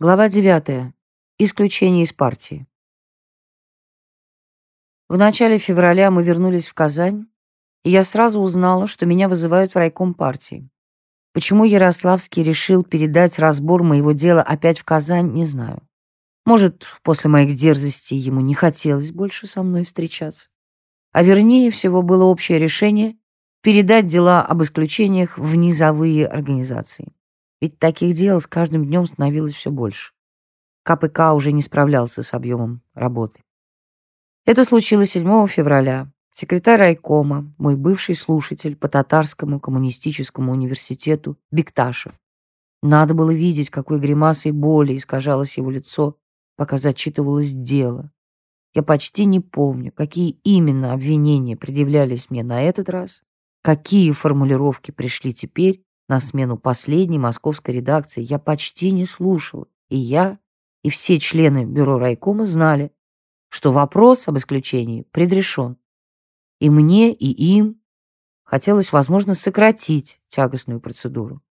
Глава 9. Исключение из партии. В начале февраля мы вернулись в Казань, и я сразу узнала, что меня вызывают в райком партии. Почему Ярославский решил передать разбор моего дела опять в Казань, не знаю. Может, после моих дерзостей ему не хотелось больше со мной встречаться. А вернее всего было общее решение передать дела об исключениях в низовые организации. Ведь таких дел с каждым днем становилось все больше. КПК уже не справлялся с объемом работы. Это случилось 7 февраля. Секретарь райкома, мой бывший слушатель по Татарскому коммунистическому университету Бекташев. Надо было видеть, какой гримасой боли искажалось его лицо, пока зачитывалось дело. Я почти не помню, какие именно обвинения предъявлялись мне на этот раз, какие формулировки пришли теперь, на смену последней московской редакции я почти не слушала, и я, и все члены бюро райкома знали, что вопрос об исключении предрешен. И мне, и им хотелось, возможно, сократить тягостную процедуру.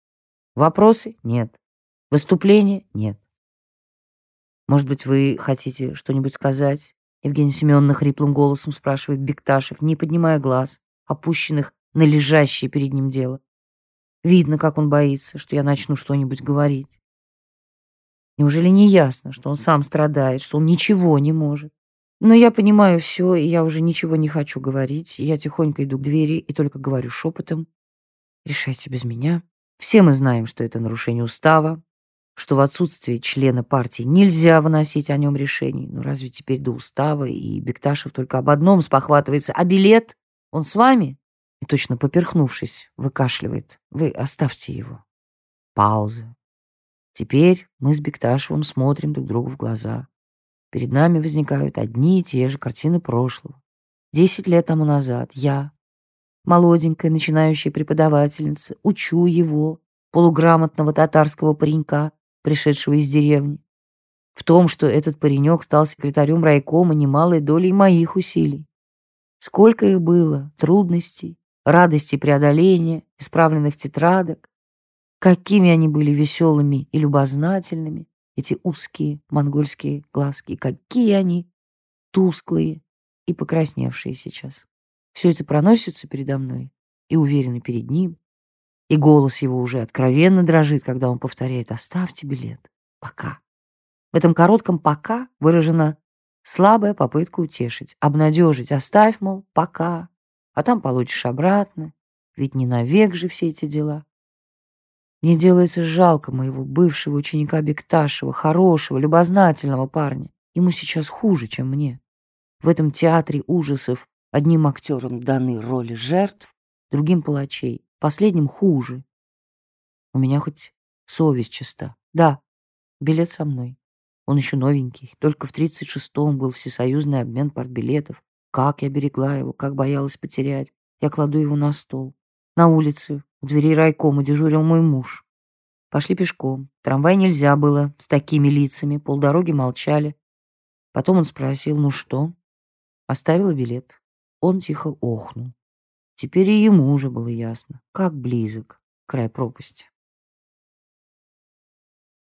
Вопросы нет. Выступления нет. Может быть, вы хотите что-нибудь сказать? Евгений Семеновна хриплым голосом спрашивает Бекташев, не поднимая глаз, опущенных на лежащее перед ним дело. Видно, как он боится, что я начну что-нибудь говорить. Неужели не ясно, что он сам страдает, что он ничего не может? Но я понимаю все, и я уже ничего не хочу говорить. Я тихонько иду к двери и только говорю шепотом. Решайте без меня. Все мы знаем, что это нарушение устава, что в отсутствие члена партии нельзя выносить о нем решений. Ну разве теперь до устава, и Бекташев только об одном спохватывается. А билет? Он с вами? И, точно поперхнувшись, выкашливает. Вы оставьте его. Пауза. Теперь мы с Бекташевым смотрим друг другу в глаза. Перед нами возникают одни и те же картины прошлого. Десять лет тому назад я, молоденькая начинающая преподавательница, учу его, полуграмотного татарского паренька, пришедшего из деревни, в том, что этот паренек стал секретарем райкома немалой долей моих усилий. Сколько их было, трудностей, радости преодоления, исправленных тетрадок. Какими они были веселыми и любознательными, эти узкие монгольские глазки, какие они тусклые и покрасневшие сейчас. Все это проносится передо мной и уверенно перед ним, и голос его уже откровенно дрожит, когда он повторяет «Оставьте билет. Пока». В этом коротком «пока» выражена слабая попытка утешить, обнадежить «Оставь, мол, пока, а там получишь обратно, ведь не навек же все эти дела. Мне делается жалко моего бывшего ученика Бекташева, хорошего, любознательного парня. Ему сейчас хуже, чем мне. В этом театре ужасов одним актерам даны роли жертв, другим палачей, последним хуже. У меня хоть совесть чиста. Да, билет со мной. Он еще новенький. Только в 36-м был всесоюзный обмен партбилетов. Как я берегла его, как боялась потерять. Я кладу его на стол. На улице, у дверей райкома дежурил мой муж. Пошли пешком. Трамвай нельзя было, с такими лицами. Полдороги молчали. Потом он спросил, ну что? Оставила билет. Он тихо охнул. Теперь и ему уже было ясно, как близок край пропасти.